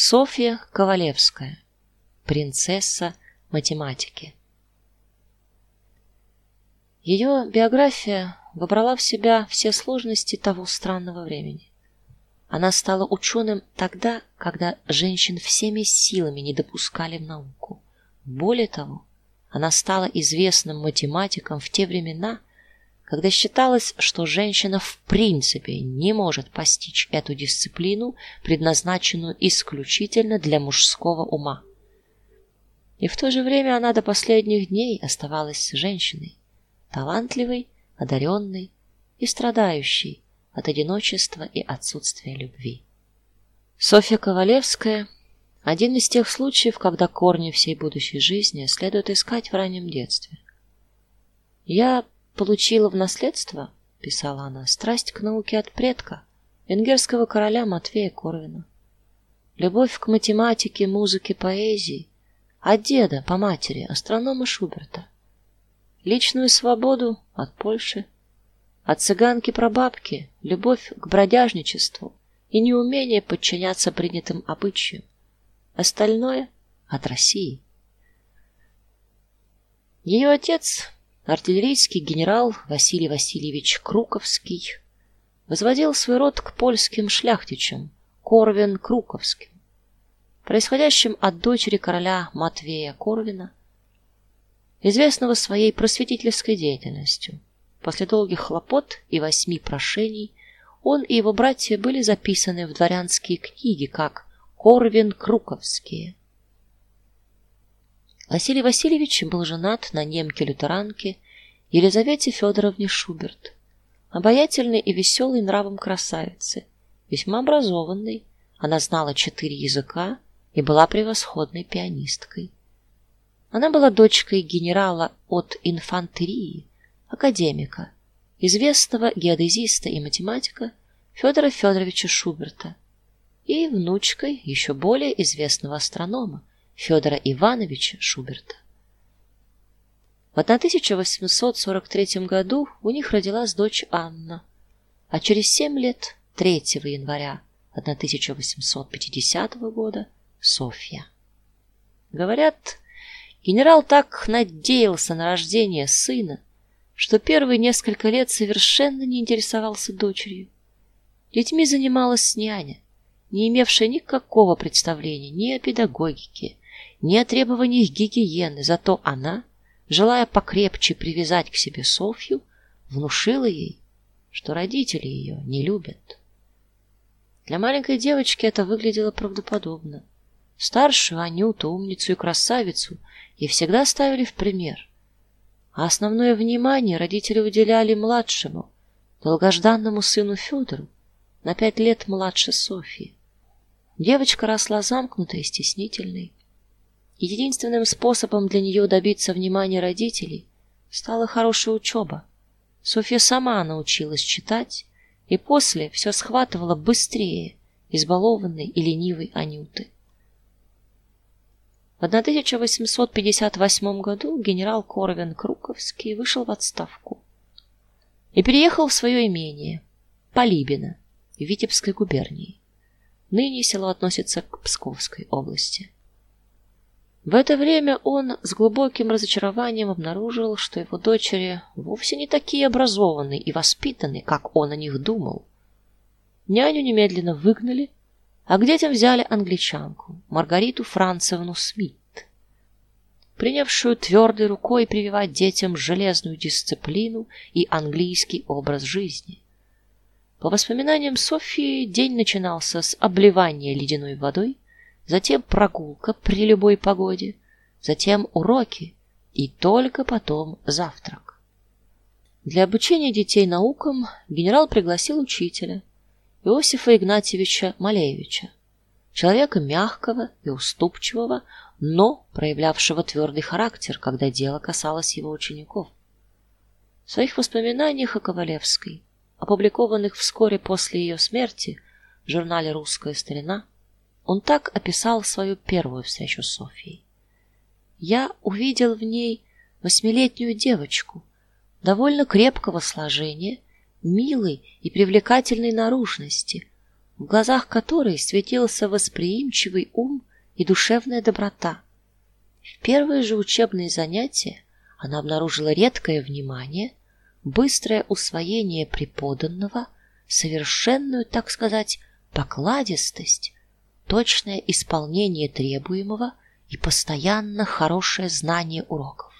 Софья Ковалевская. Принцесса математики. Ее биография вобрала в себя все сложности того странного времени. Она стала ученым тогда, когда женщин всеми силами не допускали в науку. Более того, она стала известным математиком в те времена, когда считалось, что женщина в принципе не может постичь эту дисциплину, предназначенную исключительно для мужского ума. И в то же время она до последних дней оставалась женщиной, талантливой, одаренной и страдающей от одиночества и отсутствия любви. Софья Ковалевская один из тех случаев, когда корни всей будущей жизни следует искать в раннем детстве. Я получила в наследство, писала она, страсть к науке от предка, венгерского короля Матвея Корвина. Любовь к математике, музыке, поэзии от деда по матери, астронома Шуберта. Личную свободу от Польши, от цыганки прабабки, любовь к бродяжничеству и неумение подчиняться принятым обычаям. Остальное от России. Ее отец артиллерийский генерал Василий Васильевич Круковский возводил свой род к польским шляхтичам, Корвин Круковским, происходящим от дочери короля Матвея Корвина, известного своей просветительской деятельностью. После долгих хлопот и восьми прошений он и его братья были записаны в дворянские книги как Корвин Круковские. Василий Васильевич был женат на немке-лютеранке Елизавете Федоровне Шуберт, обаятельной и веселой нравом красавице, весьма образованной. Она знала четыре языка и была превосходной пианисткой. Она была дочкой генерала от инфантерии, академика, известного геодезиста и математика Федора Федоровича Шуберта, и внучкой еще более известного астронома Федора Ивановича Шуберта. В 1843 году у них родилась дочь Анна, а через семь лет, 3 января 1850 года, Софья. Говорят, генерал так надеялся на рождение сына, что первые несколько лет совершенно не интересовался дочерью. Детьми занималась няня, не имевшая никакого представления ни о педагогике, ни о требованиях гигиены, зато она, желая покрепче привязать к себе Софью, внушила ей, что родители ее не любят. Для маленькой девочки это выглядело правдоподобно. Старшую Анюту, умницу и красавицу ей всегда ставили в пример. А основное внимание родители уделяли младшему, долгожданному сыну Федору, на пять лет младше Софьи. Девочка росла замкнутой и стеснительной. Единственным способом для нее добиться внимания родителей стала хорошая учеба. Софья сама научилась читать и после все схватывала быстрее избалованной и ленивой Анюты. В 1858 году генерал Корвин Круковский вышел в отставку и переехал в свое имение Полибино в Витебской губернии. Ныне село относится к Псковской области. В это время он с глубоким разочарованием обнаружил, что его дочери вовсе не такие образованные и воспитанные, как он о них думал. Няню немедленно выгнали, а к детям взяли англичанку, Маргариту Францевну Смит, принявшую твердой рукой прививать детям железную дисциплину и английский образ жизни. По воспоминаниям Софии, день начинался с обливания ледяной водой, затем прогулка при любой погоде, затем уроки и только потом завтрак. Для обучения детей наукам генерал пригласил учителя Иосифа Игнатьевича Малевича, человека мягкого и уступчивого, но проявлявшего твердый характер, когда дело касалось его учеников. В своих воспоминаниях о Ковалевской опубликованных вскоре после ее смерти в журнале Русская старина, он так описал свою первую встречу с Софией. Я увидел в ней восьмилетнюю девочку, довольно крепкого сложения, милой и привлекательной наружности, в глазах которой светился восприимчивый ум и душевная доброта. В первые же учебные занятия она обнаружила редкое внимание, быстрое усвоение преподанного, совершенную, так сказать, покладистость, точное исполнение требуемого и постоянно хорошее знание уроков.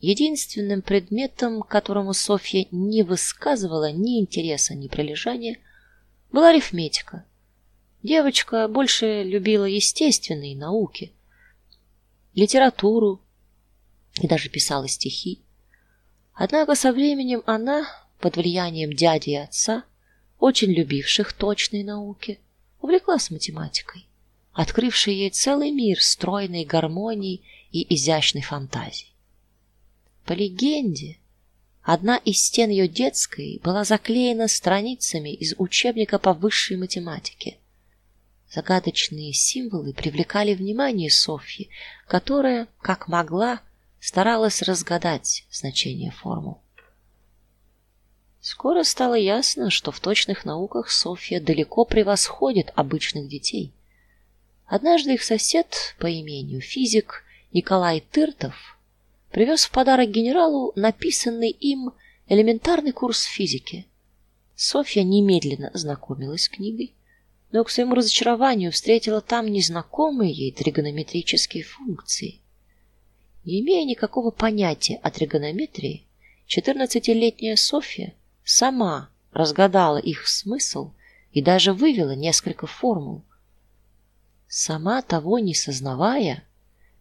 Единственным предметом, которому Софья не высказывала ни интереса, ни прилежания, была арифметика. Девочка больше любила естественные науки, литературу и даже писала стихи. Однако со временем она, под влиянием дяди и отца, очень любивших точные науки, увлеклась математикой, открывшей ей целый мир стройной гармонии и изящной фантазии. По легенде, одна из стен ее детской была заклеена страницами из учебника по высшей математике. Загадочные символы привлекали внимание Софьи, которая, как могла, старалась разгадать значение формул. Скоро стало ясно, что в точных науках Софья далеко превосходит обычных детей. Однажды их сосед по имени физик Николай Тыртов привез в подарок генералу написанный им элементарный курс физики. Софья немедленно ознакомилась с книгой, но к своему разочарованию встретила там незнакомые ей тригонометрические функции. Не имея никакого понятия о тригонометрии, четырнадцатилетняя Софья сама разгадала их смысл и даже вывела несколько формул. Сама того не сознавая,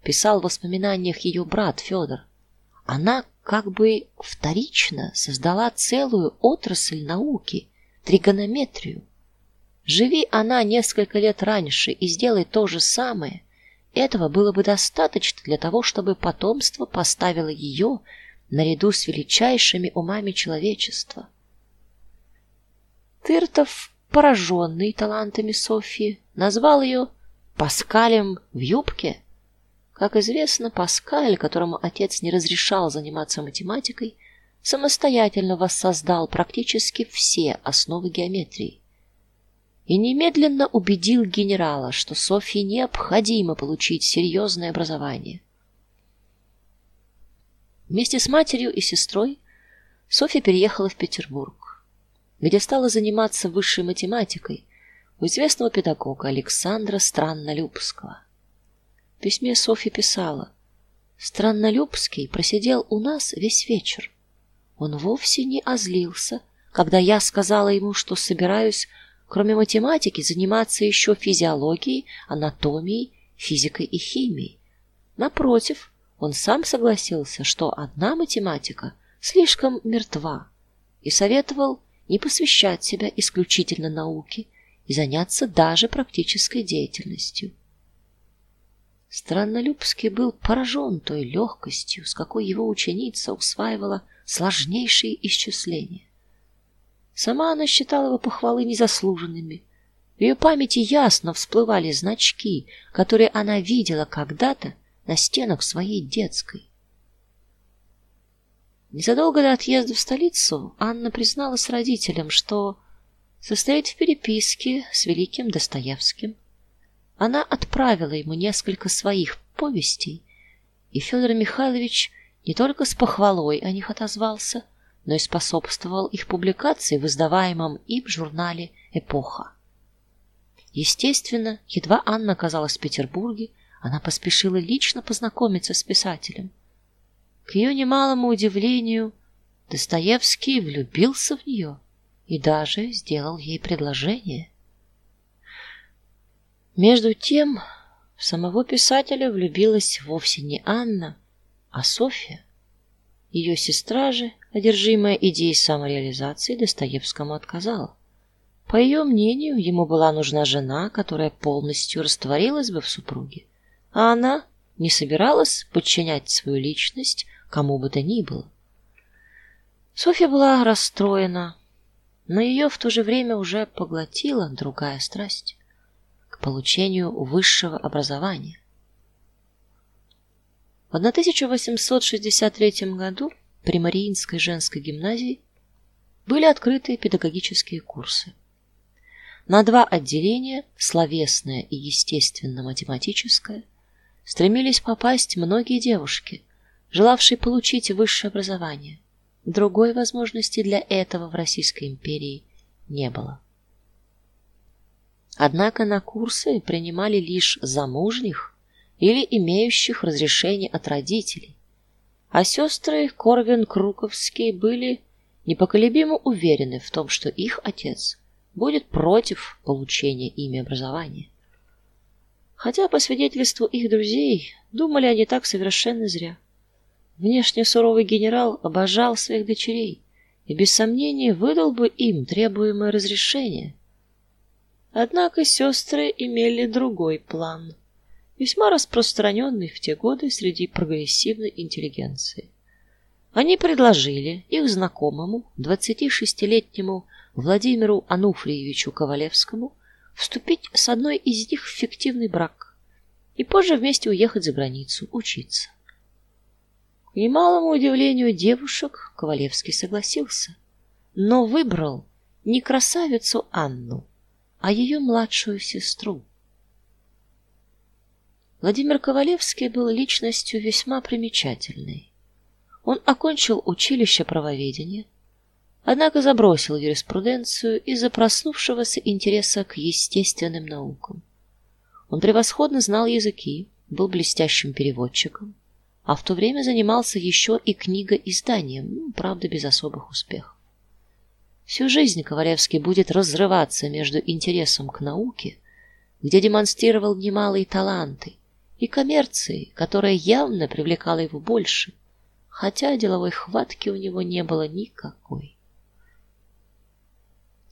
писал в воспоминаниях ее брат Федор, она как бы вторично создала целую отрасль науки тригонометрию. Живи она несколько лет раньше и сделай то же самое, этого было бы достаточно для того, чтобы потомство поставило ее наряду с величайшими умами человечества. Тыртов, пораженный талантами Софьи, назвал ее Паскалем в юбке. Как известно, Паскаль, которому отец не разрешал заниматься математикой, самостоятельно воссоздал практически все основы геометрии и немедленно убедил генерала, что Софье необходимо получить серьезное образование. Вместе с матерью и сестрой Софья переехала в Петербург, где стала заниматься высшей математикой у известного педагога Александра Страннолюбского. В письме Софья писала: Страннолюбский просидел у нас весь вечер. Он вовсе не озлился, когда я сказала ему, что собираюсь кроме математики, заниматься еще физиологией, анатомией, физикой и химией. Напротив, он сам согласился, что одна математика слишком мертва и советовал не посвящать себя исключительно науке и заняться даже практической деятельностью. Страннолюбский был поражен той легкостью, с какой его ученица усваивала сложнейшие исчисления. Сама она считала его похвалы незаслуженными. В ее памяти ясно всплывали значки, которые она видела когда-то на стенах своей детской. Незадолго до отъезда в столицу Анна призналась родителям, что состоит в переписке с великим Достоевским. Она отправила ему несколько своих повестей, и Федор Михайлович не только с похвалой о них отозвался, но и способствовал их публикации в издаваемом им журнале Эпоха. Естественно, едва Анна оказалась в Петербурге, она поспешила лично познакомиться с писателем. К ее немалому удивлению, Достоевский влюбился в нее и даже сделал ей предложение. Между тем, в самого писателя влюбилась вовсе не Анна, а Софья. Ее сестра же, одержимая идеей самореализации, Достоевскому отказала. По ее мнению, ему была нужна жена, которая полностью растворилась бы в супруге, а она не собиралась подчинять свою личность кому бы то ни было. Софья была расстроена, но ее в то же время уже поглотила другая страсть к получению высшего образования. В 1863 году при Мариинской женской гимназии были открыты педагогические курсы. на два отделения, словесное и естественно-математическое, стремились попасть многие девушки, желавшие получить высшее образование. Другой возможности для этого в Российской империи не было. Однако на курсы принимали лишь замужних или имеющих разрешение от родителей. А сестры Корвин-Круковские были непоколебимо уверены в том, что их отец будет против получения ими образования. Хотя по свидетельству их друзей, думали они так совершенно зря. Внешне суровый генерал обожал своих дочерей и без сомнения выдал бы им требуемое разрешение. Однако сестры имели другой план, весьма распространенный в те годы среди прогрессивной интеллигенции. Они предложили их знакомому, 26-летнему Владимиру Ануфриевичу Ковалевскому, вступить с одной из них в фиктивный брак и позже вместе уехать за границу учиться. К немалому удивлению девушек Ковалевский согласился, но выбрал не красавицу Анну, а ее младшую сестру. Владимир Ковалевский был личностью весьма примечательной. Он окончил училище правоведения, однако забросил юриспруденцию из-за проснувшегося интереса к естественным наукам. Он превосходно знал языки, был блестящим переводчиком, а в то время занимался еще и книгоизданием, ну, правда, без особых успехов. Всю жизнь Ковалевский будет разрываться между интересом к науке, где демонстрировал немалые таланты, и коммерцией, которая явно привлекала его больше, хотя деловой хватки у него не было никакой.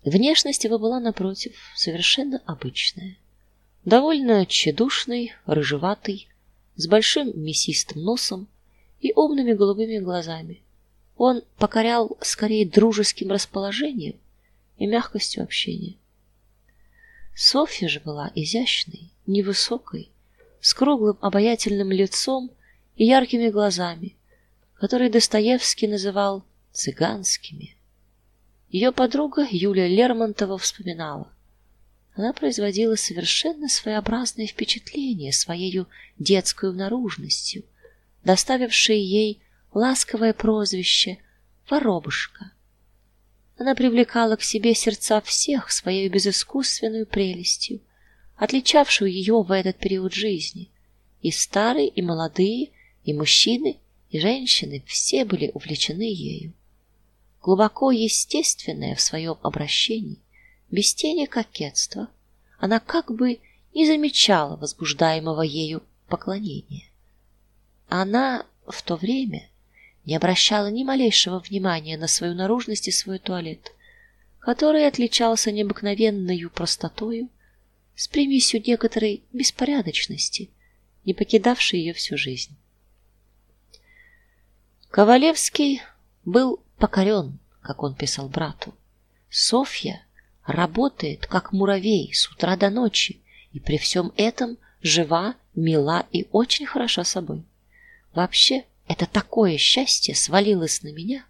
Внешность его была напротив совершенно обычная. Довольно тщедушный, рыжеватый, с большим мясистым носом и умными голубыми глазами. Он покорял скорее дружеским расположением и мягкостью общения. Софья же была изящной, невысокой, с круглым обаятельным лицом и яркими глазами, которые Достоевский называл цыганскими. Ее подруга Юлия Лермонтова вспоминала: она производила совершенно своеобразное впечатление своей детской наружностью, доставившей ей ласковое прозвище Воробушка. Она привлекала к себе сердца всех своей безыскусственной прелестью, отличавшую ее в этот период жизни. И старые, и молодые, и мужчины, и женщины все были увлечены ею. Глубоко естественная в своем обращении, без тени кокетства, она как бы не замечала возбуждаемого ею поклонения. Она в то время не обращала ни малейшего внимания на свою наружность и свой туалет, который отличался необыкновенной простотою, с примесью некоторой беспорядочности, не покидавшей ее всю жизнь. Ковалевский был покорен, как он писал брату. Софья работает как муравей с утра до ночи, и при всем этом жива, мила и очень хороша собой. Вообще, это такое счастье свалилось на меня,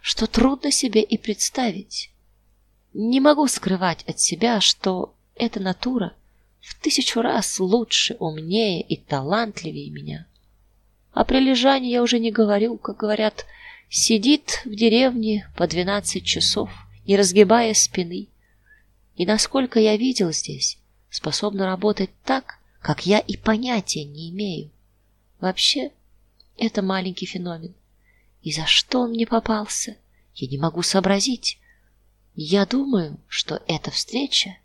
что трудно себе и представить. Не могу скрывать от себя, что эта натура в тысячу раз лучше, умнее и талантливее меня. О прилежании я уже не говорю, как говорят, сидит в деревне по двенадцать часов, не разгибая спины. И насколько я видел здесь, способна работать так, как я и понятия не имею. Вообще, это маленький феномен. И за что он мне попался, я не могу сообразить. Я думаю, что эта встреча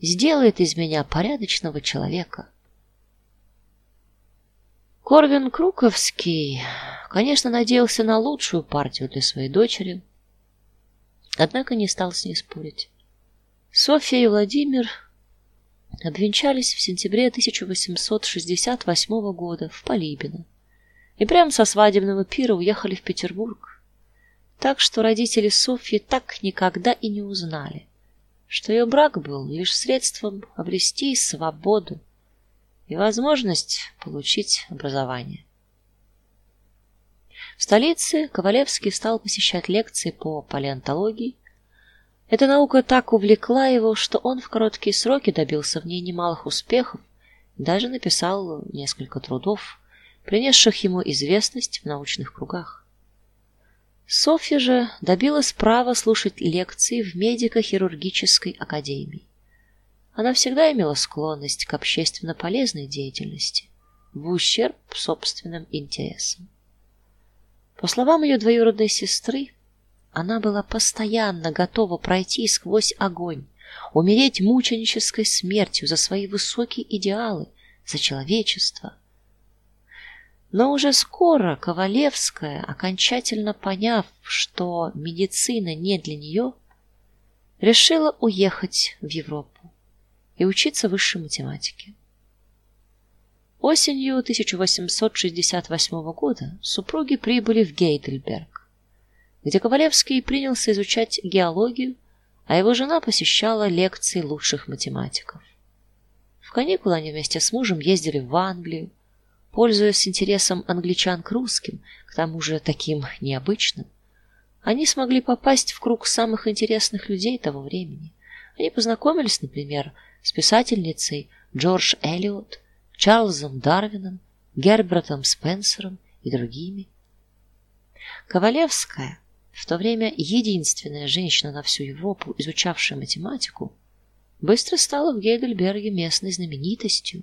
сделает из меня порядочного человека. Корвин Круковский, конечно, надеялся на лучшую партию для своей дочери, однако не стал с ней спорить. Софья и Владимир обвенчались в сентябре 1868 года в Полибино и прямо со свадебного пира уехали в Петербург. Так что родители Софьи так никогда и не узнали, что ее брак был лишь средством обрести свободу и возможность получить образование. В столице Ковалевский стал посещать лекции по палеонтологии, Эта наука так увлекла его, что он в короткие сроки добился в ней немалых успехов, даже написал несколько трудов, принесших ему известность в научных кругах. Софья же добилась права слушать лекции в медико-хирургической академии. Она всегда имела склонность к общественно полезной деятельности в ущерб собственным интересам. По словам ее двоюродной сестры, она была постоянно готова пройти сквозь огонь, умереть мученической смертью за свои высокие идеалы, за человечество. Но уже скоро Ковалевская, окончательно поняв, что медицина не для нее, решила уехать в Европу и учиться высшей математике. Осенью 1868 года супруги прибыли в Гейдельберг, где Ковалевский принялся изучать геологию, а его жена посещала лекции лучших математиков. В каникулы они вместе с мужем ездили в Англию, пользуясь интересом англичан к русским, к тому же таким необычным. Они смогли попасть в круг самых интересных людей того времени. Они познакомились, например, с писательницей Джордж Эллиот, Чарльзом Дарвином, Гербертом Спенсером и другими. Ковалевская, в то время единственная женщина на всю Европу, изучавшая математику, быстро стала в Гейдельберге местной знаменитостью.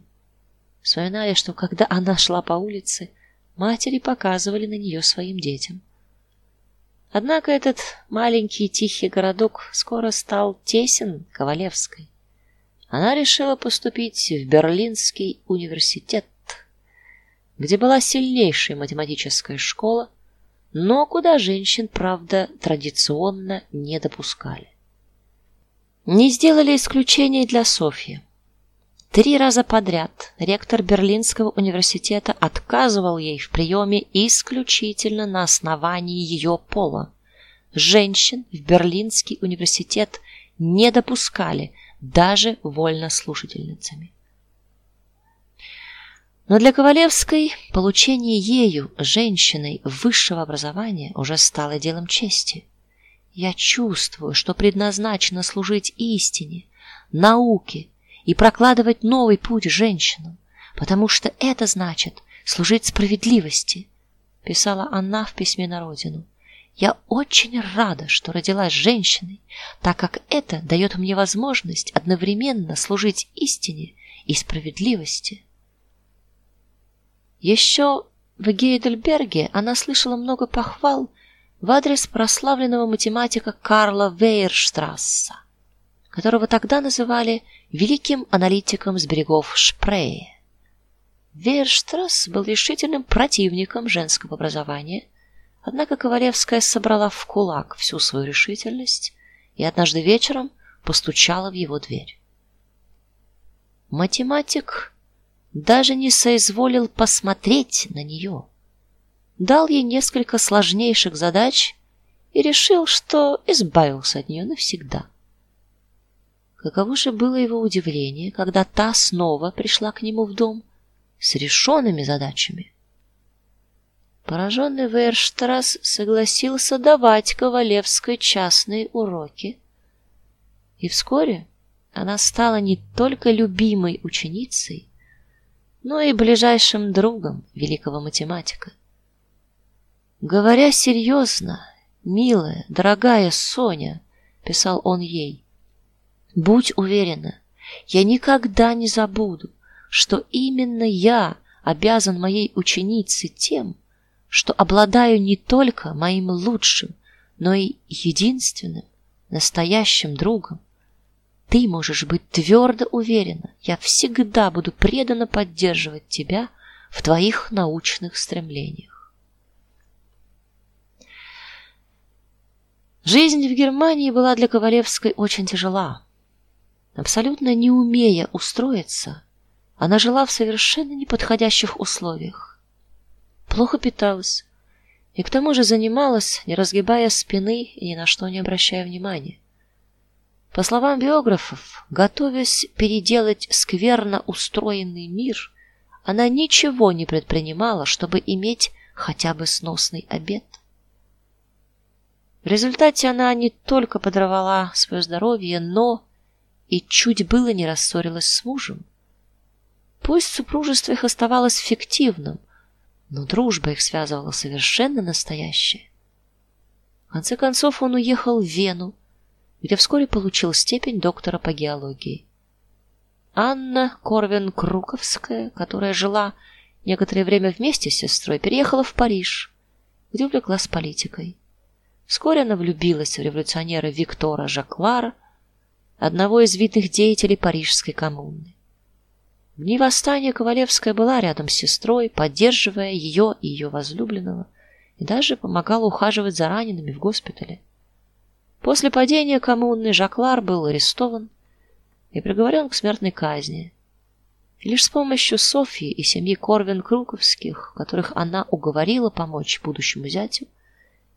Вспоминали, что когда она шла по улице, матери показывали на нее своим детям. Однако этот маленький тихий городок скоро стал тесен Ковалевской она решила поступить в Берлинский университет, где была сильнейшая математическая школа, но куда женщин, правда, традиционно не допускали. Не сделали исключения для Софьи. Три раза подряд ректор Берлинского университета отказывал ей в приеме исключительно на основании ее пола. Женщин в Берлинский университет не допускали даже вольнослушательницами. Но для Ковалевской получение ею, женщиной, высшего образования уже стало делом чести. Я чувствую, что предназначено служить истине, науке и прокладывать новый путь женщинам, потому что это значит служить справедливости, писала она в письме на родину. Я очень рада, что родилась женщиной, так как это дает мне возможность одновременно служить истине и справедливости. Еще в Гейдельберге она слышала много похвал в адрес прославленного математика Карла Вейерштрасса, которого тогда называли великим аналитиком с берегов Шпрее. Вейерштрасс был решительным противником женского образования Однако Ковалевская собрала в кулак всю свою решительность и однажды вечером постучала в его дверь. Математик даже не соизволил посмотреть на нее. Дал ей несколько сложнейших задач и решил, что избавился от нее навсегда. Каково же было его удивление, когда та снова пришла к нему в дом с решенными задачами. Пораженный Вейерштрасс согласился давать Ковалевской частные уроки. И вскоре она стала не только любимой ученицей, но и ближайшим другом великого математика. Говоря серьезно, милая, дорогая Соня, писал он ей. Будь уверена, я никогда не забуду, что именно я обязан моей ученице тем, что обладаю не только моим лучшим, но и единственным настоящим другом. Ты можешь быть твердо уверена, я всегда буду преданно поддерживать тебя в твоих научных стремлениях. Жизнь в Германии была для Ковалевской очень тяжела. Абсолютно не умея устроиться, она жила в совершенно неподходящих условиях плохо питалась и к тому же занималась, не разгибая спины и ни на что не обращая внимания. По словам биографов, готовясь переделать скверно устроенный мир, она ничего не предпринимала, чтобы иметь хотя бы сносный обед. В результате она не только подорвала свое здоровье, но и чуть было не рассорилась с мужем. Пусть супружество их оставалось фиктивным, но дружба их связывала совершенно настоящая. В конце концов он уехал в Вену, где вскоре получил степень доктора по геологии. Анна Корвин-Круковская, которая жила некоторое время вместе с сестрой, переехала в Париж, где увлеклась политикой. Вскоре она влюбилась в революционера Виктора Жаклара, одного из видных деятелей парижской коммуны. В дни восстания Ковалевская была рядом с сестрой, поддерживая ее и ее возлюбленного, и даже помогала ухаживать за ранеными в госпитале. После падения коммуны Жаклар был арестован и приговорен к смертной казни. И лишь с помощью Софьи и семьи Корвин-Круковских, которых она уговорила помочь будущему зятю,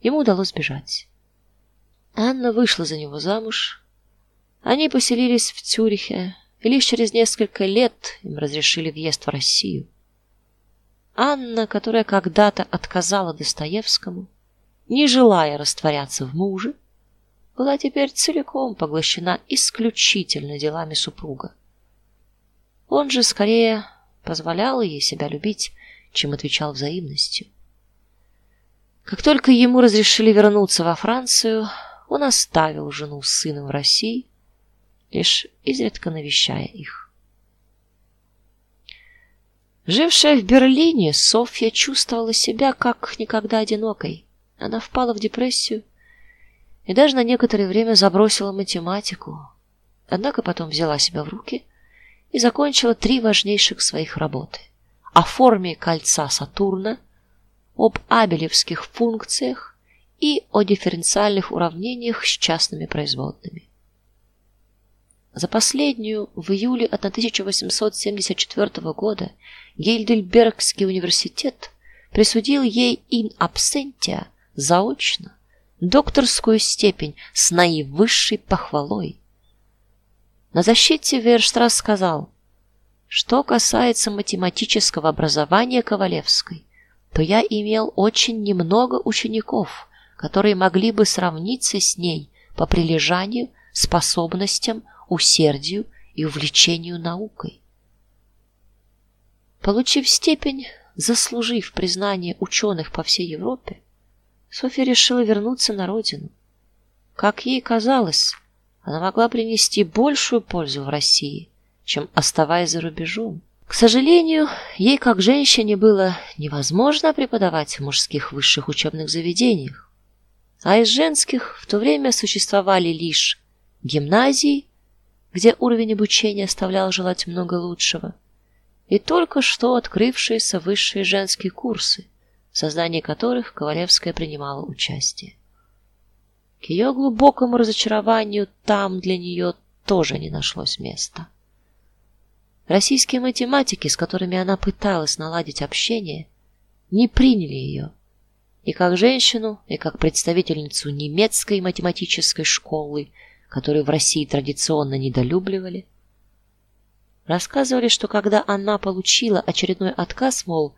ему удалось бежать. Анна вышла за него замуж. Они поселились в Цюрихе, и лишь через несколько лет им разрешили въезд в Россию. Анна, которая когда-то отказала Достоевскому, не желая растворяться в муже, была теперь целиком поглощена исключительно делами супруга. Он же скорее позволял ей себя любить, чем отвечал взаимностью. Как только ему разрешили вернуться во Францию, он оставил жену с сыном в России, лишь изредка навещая их. Жившая в Берлине, Софья чувствовала себя как никогда одинокой. Она впала в депрессию и даже на некоторое время забросила математику. Однако потом взяла себя в руки и закончила три важнейших своих работы: о форме кольца Сатурна, об абелевских функциях и о дифференциальных уравнениях с частными производными. За последнюю в июле 1874 года Гейдельбергский университет присудил ей in absentia заочно докторскую степень с наивысшей похвалой. На защите Верштрасс сказал: "Что касается математического образования Ковалевской, то я имел очень немного учеников, которые могли бы сравниться с ней по прилежанию, способностям, усердию и увлечению наукой". Получив степень, заслужив признание ученых по всей Европе, Софья решила вернуться на родину. Как ей казалось, она могла принести большую пользу в России, чем оставаясь за рубежом. К сожалению, ей как женщине было невозможно преподавать в мужских высших учебных заведениях, а из женских в то время существовали лишь гимназии, где уровень обучения оставлял желать много лучшего, и только что открывшиеся высшие женские курсы – в создании которых Ковалевская принимала участие. К ее глубокому разочарованию там для нее тоже не нашлось места. Российские математики, с которыми она пыталась наладить общение, не приняли ее. И как женщину, и как представительницу немецкой математической школы, которую в России традиционно недолюбливали, рассказывали, что когда она получила очередной отказ, мол,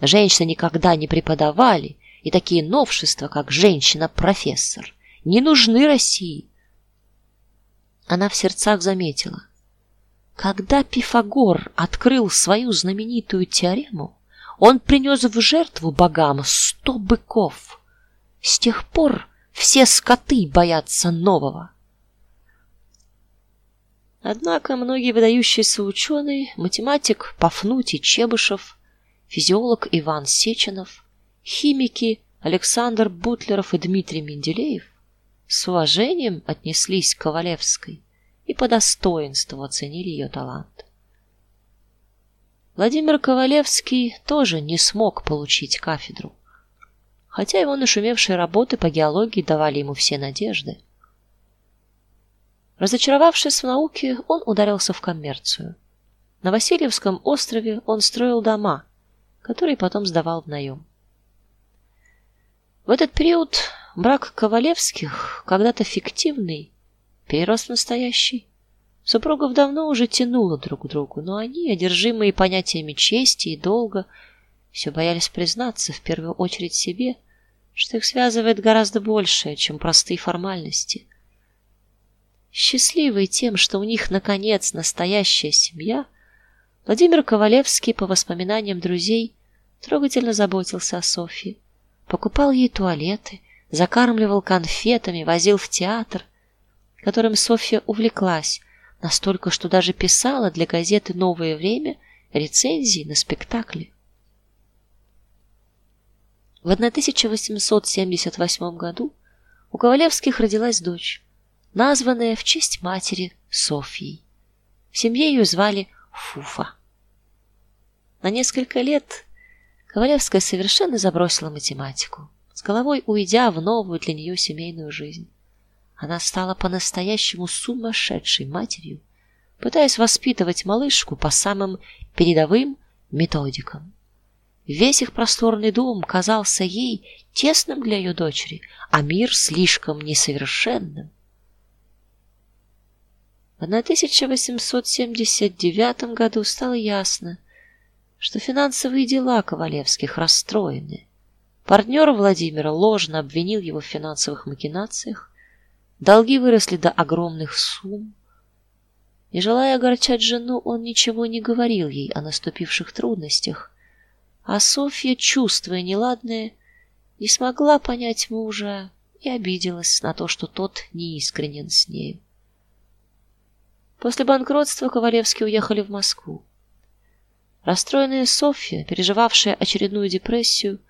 Женщины никогда не преподавали, и такие новшества, как женщина-профессор, не нужны России. Она в сердцах заметила: когда Пифагор открыл свою знаменитую теорему, он принес в жертву богам сто быков. С тех пор все скоты боятся нового. Однако многие выдающиеся ученые, математик Пафнутий Чебышев, физиолог Иван Сеченов, химики Александр Бутлеров и Дмитрий Менделеев с уважением отнеслись к Ковалевской и по достоинству оценили ее талант. Владимир Ковалевский тоже не смог получить кафедру, хотя его нашумевшие работы по геологии давали ему все надежды. Разочаровавшись в науке, он ударился в коммерцию. На Васильевском острове он строил дома, который потом сдавал в наем. В этот период брак Ковалевских, когда-то фиктивный, перерос в настоящий. Супругов давно уже тянуло друг к другу, но они, одержимые понятиями чести и долга, все боялись признаться в первую очередь себе, что их связывает гораздо больше, чем простые формальности. Счастливый тем, что у них наконец настоящая семья, Владимир Ковалевский, по воспоминаниям друзей, трогательно заботился о Софье, покупал ей туалеты, закармливал конфетами, возил в театр, которым Софья увлеклась настолько, что даже писала для газеты Новое время рецензии на спектакли. В 1878 году у Ковалевских родилась дочь, названная в честь матери Софьей. В семье ее звали Фуфа. На несколько лет Ковалевская совершенно забросила математику, с головой уйдя в новую для нее семейную жизнь. Она стала по-настоящему сумасшедшей матерью, пытаясь воспитывать малышку по самым передовым методикам. Весь их просторный дом казался ей тесным для ее дочери, а мир слишком несовершенным. В 1879 году стало ясно, что финансовые дела Ковалевских расстроены. Партнер Владимира ложно обвинил его в финансовых махинациях, долги выросли до огромных сумм. Не желая огорчать жену, он ничего не говорил ей о наступивших трудностях а Софья, чувствуя неладное, не смогла понять мужа и обиделась на то, что тот неискренен с ней. После банкротства Ковалевские уехали в Москву. Расстроенная Софья, переживавшая очередную депрессию,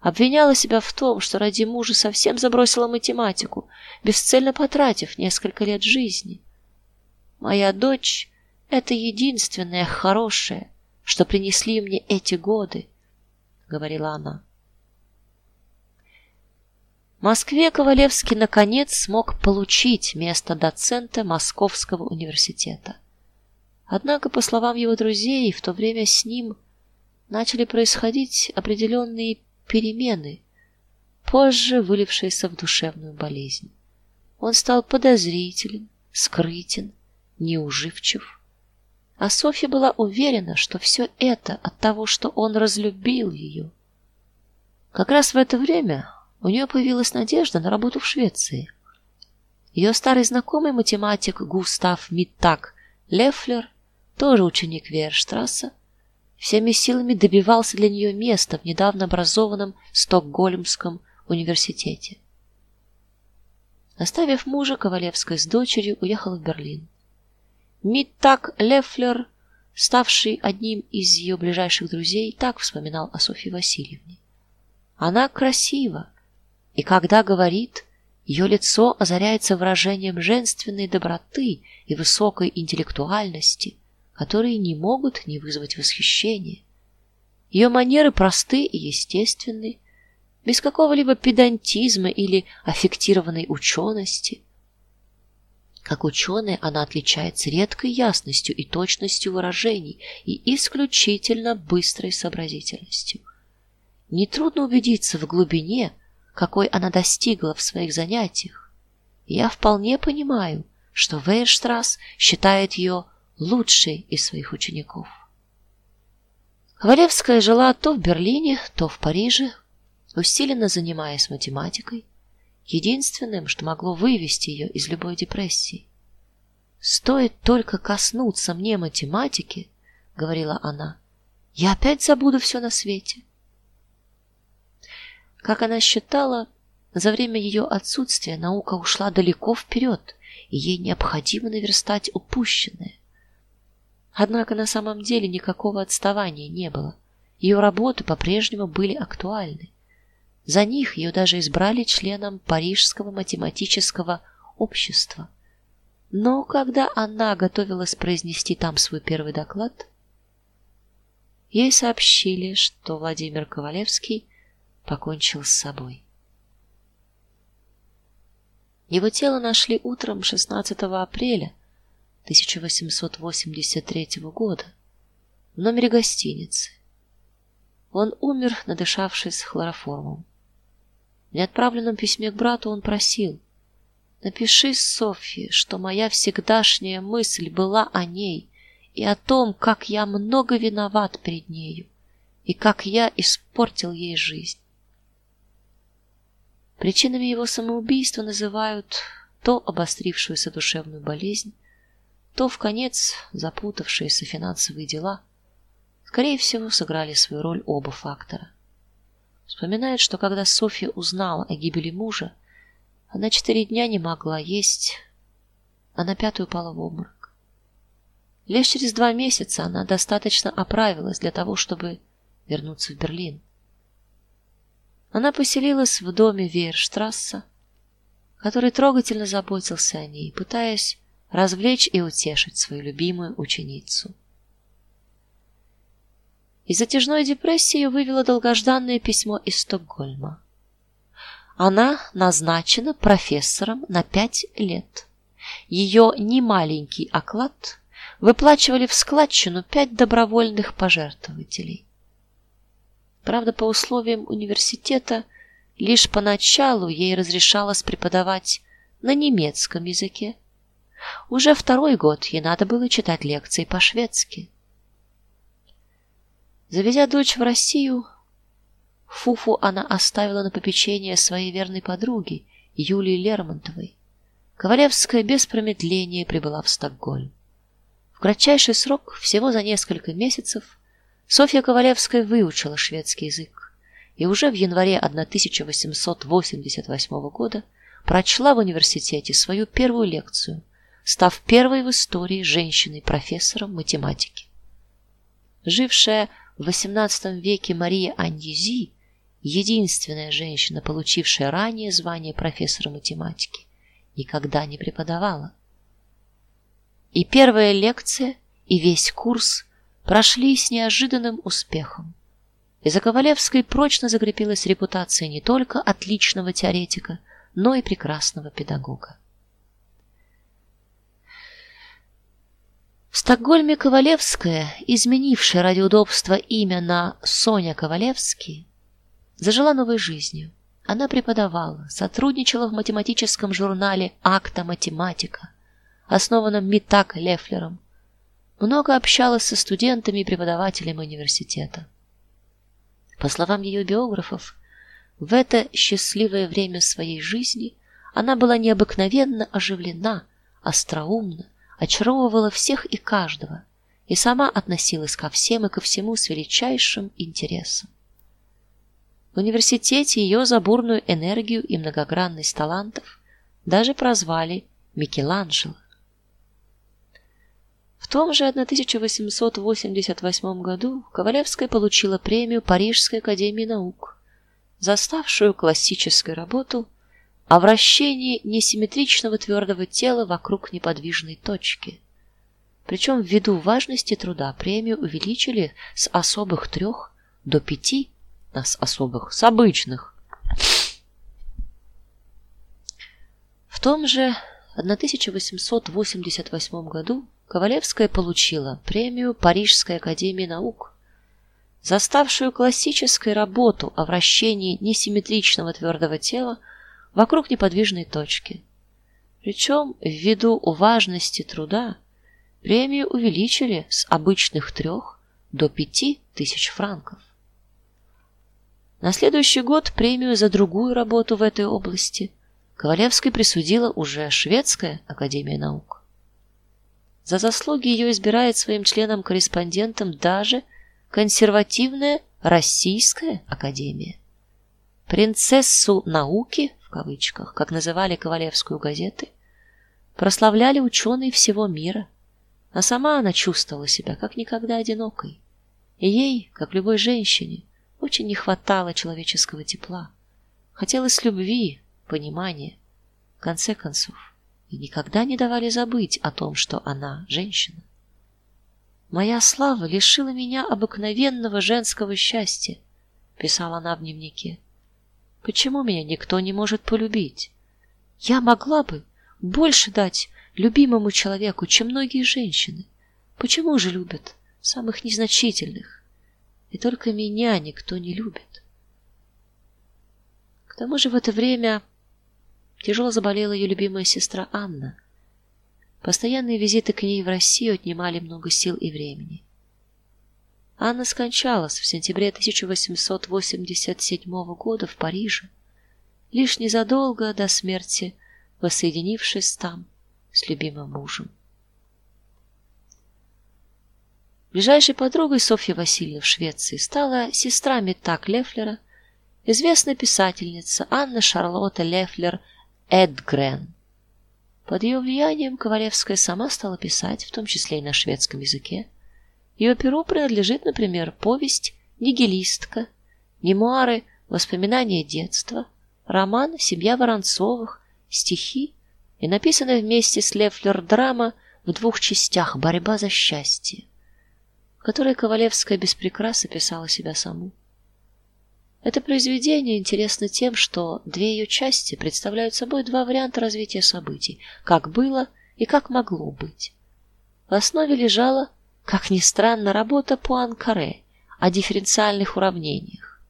обвиняла себя в том, что ради мужа совсем забросила математику, бесцельно потратив несколько лет жизни. Моя дочь это единственное хорошее, что принесли мне эти годы, говорила она. В Москве Ковалевский наконец смог получить место доцента Московского университета. Однако, по словам его друзей, в то время с ним начали происходить определенные перемены, позже вылившиеся в душевную болезнь. Он стал подозрителен, скрытен, неуживчив. А Софья была уверена, что все это от того, что он разлюбил ее. Как раз в это время у нее появилась надежда на работу в Швеции. Ее старый знакомый математик Густав Миттак Лефлер, тоже ученик Верштрасса, всеми силами добивался для нее места в недавно образованном Стокгольмском университете. Оставив мужа, Ковалевская с дочерью уехала в Берлин. Миттак Лефлер, ставший одним из ее ближайших друзей, так вспоминал о Софье Васильевне. Она красива, и когда говорит, ее лицо озаряется выражением женственной доброты и высокой интеллектуальности, которые не могут не вызвать восхищения. Ее манеры просты и естественны, без какого-либо педантизма или аффектированной учености. Как ученая она отличается редкой ясностью и точностью выражений и исключительно быстрой сообразительностью. Не трудно убедиться в глубине, какой она достигла в своих занятиях. я вполне понимаю, что Вейерштрасс считает ее лучшей из своих учеников. Ковалевская жила то в Берлине, то в Париже, усиленно занимаясь математикой, единственным, что могло вывести ее из любой депрессии. Стоит только коснуться мне математики, говорила она. Я опять забуду все на свете. Как она считала, за время ее отсутствия наука ушла далеко вперед, и ей необходимо наверстать упущенное. Однако на самом деле никакого отставания не было. Ее работы по-прежнему были актуальны. За них ее даже избрали членом Парижского математического общества. Но когда она готовилась произнести там свой первый доклад, ей сообщили, что Владимир Ковалевский покончил с собой. Его тело нашли утром 16 апреля 1883 года в номере гостиницы. Он умер, надышавшись хлороформом. В неотправленном письме к брату он просил: "Напиши Софье, что моя всегдашняя мысль была о ней и о том, как я много виноват перед нею и как я испортил ей жизнь". Причинами его самоубийства называют то обострившуюся душевную болезнь, то в конец запутавшиеся финансовые дела. Скорее всего, сыграли свою роль оба фактора. Вспоминает, что когда Софья узнала о гибели мужа, она четыре дня не могла есть, а на пятую упала в обморок. Лишь через два месяца она достаточно оправилась для того, чтобы вернуться в Берлин. Она поселилась в доме Вейерштрассе, который трогательно заботился о ней, пытаясь развлечь и утешить свою любимую ученицу. Из затяжной депрессии вывело долгожданное письмо из Стокгольма. Она назначена профессором на пять лет. Ее немаленький оклад выплачивали в складчину пять добровольных пожертвователей. Правда, по условиям университета лишь поначалу ей разрешалось преподавать на немецком языке. Уже второй год ей надо было читать лекции по-шведски. Завезя дочь в Россию, Фуфу она оставила на попечение своей верной подруги Юлии Лермонтовой. Ковалевская без промедления прибыла в Стокгольм. В кратчайший срок, всего за несколько месяцев, Софья Ковалевская выучила шведский язык и уже в январе 1888 года прочла в университете свою первую лекцию, став первой в истории женщиной-профессором математики. Жившая в XVIII веке Мария Аньези, единственная женщина, получившая ранее звание профессора математики, никогда не преподавала. И первая лекция, и весь курс прошли с неожиданным успехом. И за Ковалевской прочно закрепилась репутация не только отличного теоретика, но и прекрасного педагога. В Стокгольме Ковалевская, изменившая ради удобства имя на Соня Ковалевский, зажила новой жизнью. Она преподавала, сотрудничала в математическом журнале Акта математика, основанном Митак Лефлером. Много общалась со студентами и преподавателями университета. По словам ее биографов, в это счастливое время своей жизни она была необыкновенно оживлена, остроумна, очаровывала всех и каждого и сама относилась ко всем и ко всему с величайшим интересом. В университете ее за бурную энергию и многогранность талантов даже прозвали Микеланджело. Том же 1888 году Ковалевская получила премию Парижской академии наук за ставшую классической работу о вращении несимметричного твердого тела вокруг неподвижной точки. Причем ввиду важности труда премию увеличили с особых трех до пяти, а с особых с обычных. В том же 1888 году Ковалевская получила премию Парижской академии наук за ставшую классической работу о вращении несимметричного твердого тела вокруг неподвижной точки. Причем ввиду важности труда премию увеличили с обычных трех до пяти тысяч франков. На следующий год премию за другую работу в этой области Ковалевской присудила уже шведская академия наук. За заслуги ее избирает своим членом-корреспондентом даже консервативная российская академия. Принцессу науки кавычках, как называли Ковалевскую газеты, прославляли ученые всего мира, а сама она чувствовала себя как никогда одинокой. И ей, как любой женщине, очень не хватало человеческого тепла. Хотелось любви, понимания. В конце концов, и никогда не давали забыть о том, что она женщина. Моя слава лишила меня обыкновенного женского счастья, писала она в дневнике. Почему меня никто не может полюбить? Я могла бы больше дать любимому человеку, чем многие женщины. Почему же любят самых незначительных? И только меня никто не любит. К тому же в это время тяжело заболела ее любимая сестра Анна. Постоянные визиты к ней в Россию отнимали много сил и времени. Анна скончалась в сентябре 1887 года в Париже, лишь незадолго до смерти воссоединившись там с любимым мужем. Ближайшей подругой Софьи Васильевны в Швеции стала сестра Митак Лефлера, известная писательница Анна Шарлотта Лефлер Эдгрен. Под ее влиянием Ковалевская сама стала писать, в том числе и на шведском языке. Ее перу принадлежит, например, повесть Нигилистка, мемуары Воспоминания детства, роман Семья Воронцовых, стихи и написанная вместе с Лефлер драма в двух частях Борьба за счастье, в которой Ковалевская без прикрас описала себя саму. Это произведение интересно тем, что две ее части представляют собой два варианта развития событий: как было и как могло быть. В основе лежала, как ни странно, работа Пуанкаре о дифференциальных уравнениях.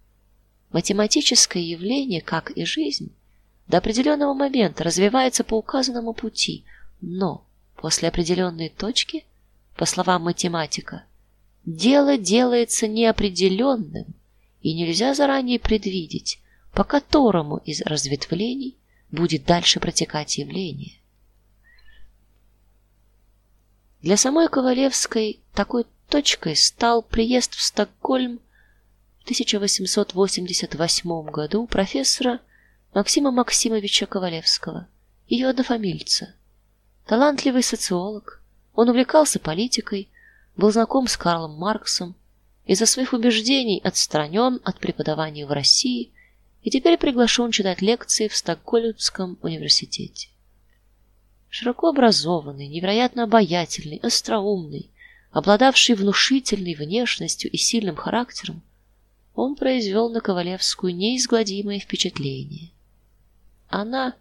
Математическое явление, как и жизнь, до определенного момента развивается по указанному пути, но после определенной точки, по словам математика, дело делается неопределенным, и нельзя заранее предвидеть, по которому из разветвлений будет дальше протекать явление. Для самой Ковалевской такой точкой стал приезд в Стокгольм в 1888 году профессора Максима Максимовича Ковалевского, ее однофамильца. Талантливый социолог, он увлекался политикой, был знаком с Карлом Марксом, из-за своих убеждений отстранен от преподавания в России и теперь приглашен читать лекции в Стокгольмском университете. Широко образованный, невероятно обаятельный, остроумный, обладавший внушительной внешностью и сильным характером, он произвел на Ковалевскую неизгладимое впечатление. Она,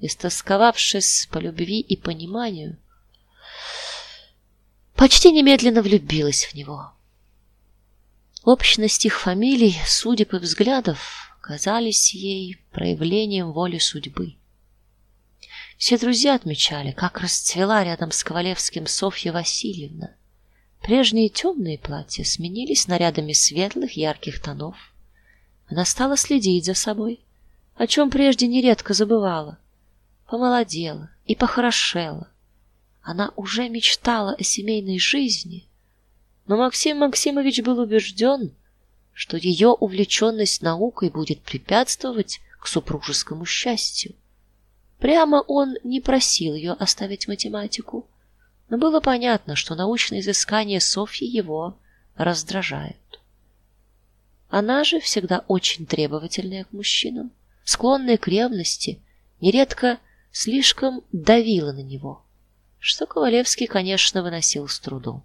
истосковавшись по любви и пониманию, почти немедленно влюбилась в него. Общность их фамилий, судеб и взглядов казались ей проявлением воли судьбы. Все друзья отмечали, как расцвела рядом с Ковалевским Софья Васильевна. Прежние темные платья сменились нарядами светлых, ярких тонов. Она стала следить за собой, о чем прежде нередко забывала. Помолодела и похорошела. Она уже мечтала о семейной жизни, но Максим Максимович был убежден, что ее увлеченность наукой будет препятствовать к супружескому счастью. Прямо он не просил ее оставить математику, но было понятно, что научные изыскания Софьи его раздражают. Она же всегда очень требовательная к мужчинам, склонная к ревности, нередко слишком давила на него, что Ковалевский, конечно, выносил с трудом.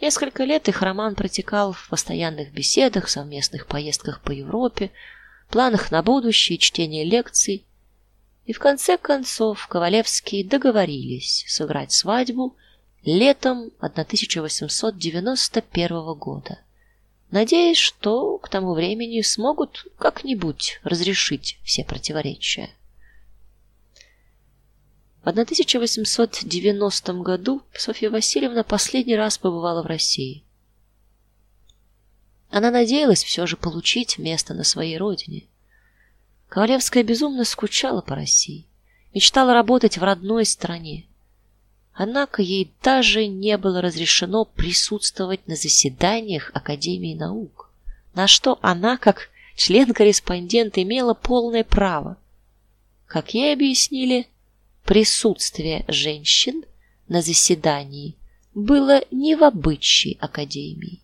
Несколько лет их роман протекал в постоянных беседах, совместных поездках по Европе, планах на будущее, чтении лекций и в конце концов Ковалевские договорились сыграть свадьбу летом 1891 года, надеясь, что к тому времени смогут как-нибудь разрешить все противоречия. В 1890 году Софья Васильевна последний раз побывала в России. Она надеялась все же получить место на своей родине. Ковалевская безумно скучала по России, мечтала работать в родной стране. Однако ей даже не было разрешено присутствовать на заседаниях Академии наук, на что она, как член-корреспондент, имела полное право. Как ей объяснили, присутствие женщин на заседании было не в обычае Академии.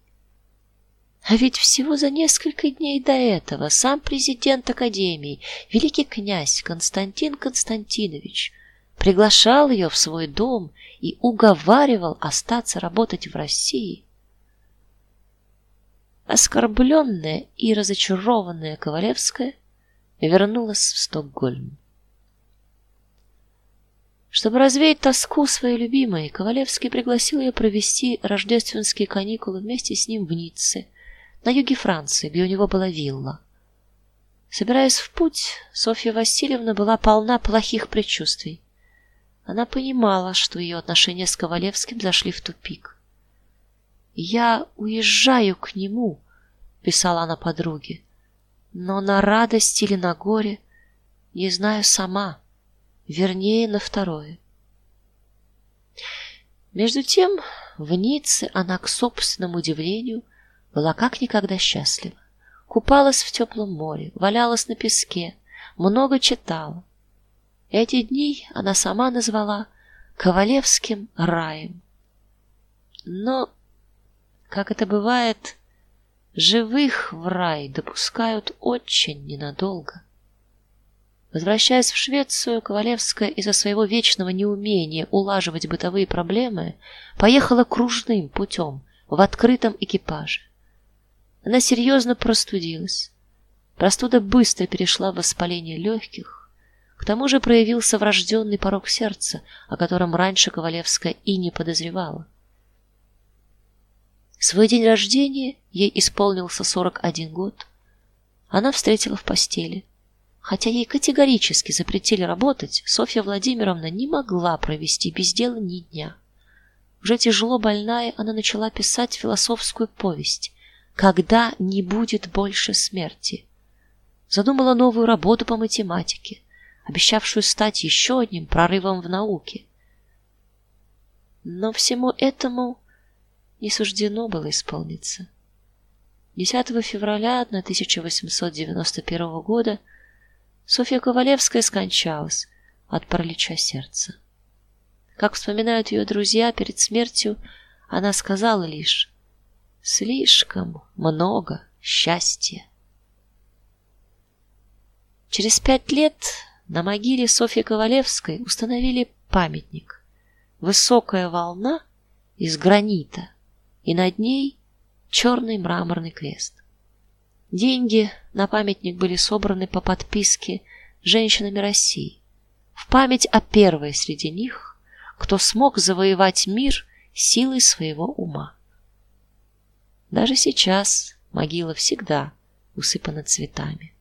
А ведь всего за несколько дней до этого сам президент академии, великий князь Константин Константинович, приглашал ее в свой дом и уговаривал остаться работать в России. Оскорбленная и разочарованная Ковалевская вернулась в Стокгольм. Чтобы развеять тоску своей любимой, Ковалевский пригласил ее провести рождественские каникулы вместе с ним в Ницце на юге Франции, где у него была вилла. Собираясь в путь, Софья Васильевна была полна плохих предчувствий. Она понимала, что ее отношения с Ковалевским зашли в тупик. "Я уезжаю к нему", писала она подруге. но на радость или на горе не знаю сама, вернее, на второе. Между тем, в Ницце она к собственному удивлению была как никогда счастлива. Купалась в теплом море, валялась на песке, много читала. Эти дни она сама назвала Ковалевским раем. Но, как это бывает, живых в рай допускают очень ненадолго. Возвращаясь в Швецию, Ковалевская из-за своего вечного неумения улаживать бытовые проблемы поехала кружным путем в открытом экипаже. Она серьезно простудилась. Простуда быстро перешла в воспаление легких. К тому же проявился врожденный порок сердца, о котором раньше Ковалевская и не подозревала. Свой день рождения ей исполнился 41 год. Она встретила в постели. Хотя ей категорически запретили работать, Софья Владимировна не могла провести без дела ни дня. Уже тяжело больная, она начала писать философскую повесть Когда не будет больше смерти. Задумала новую работу по математике, обещавшую стать еще одним прорывом в науке. Но всему этому не суждено было исполниться. 10 февраля 1891 года Софья Ковалевская скончалась от паралича сердца. Как вспоминают ее друзья перед смертью, она сказала лишь: "Слишком много счастья". Через пять лет на могиле Софьи Ковалевской установили памятник. Высокая волна из гранита и над ней черный мраморный крест. Деньги на памятник были собраны по подписке женщинами России в память о первой среди них, кто смог завоевать мир силой своего ума. Даже сейчас могила всегда усыпана цветами.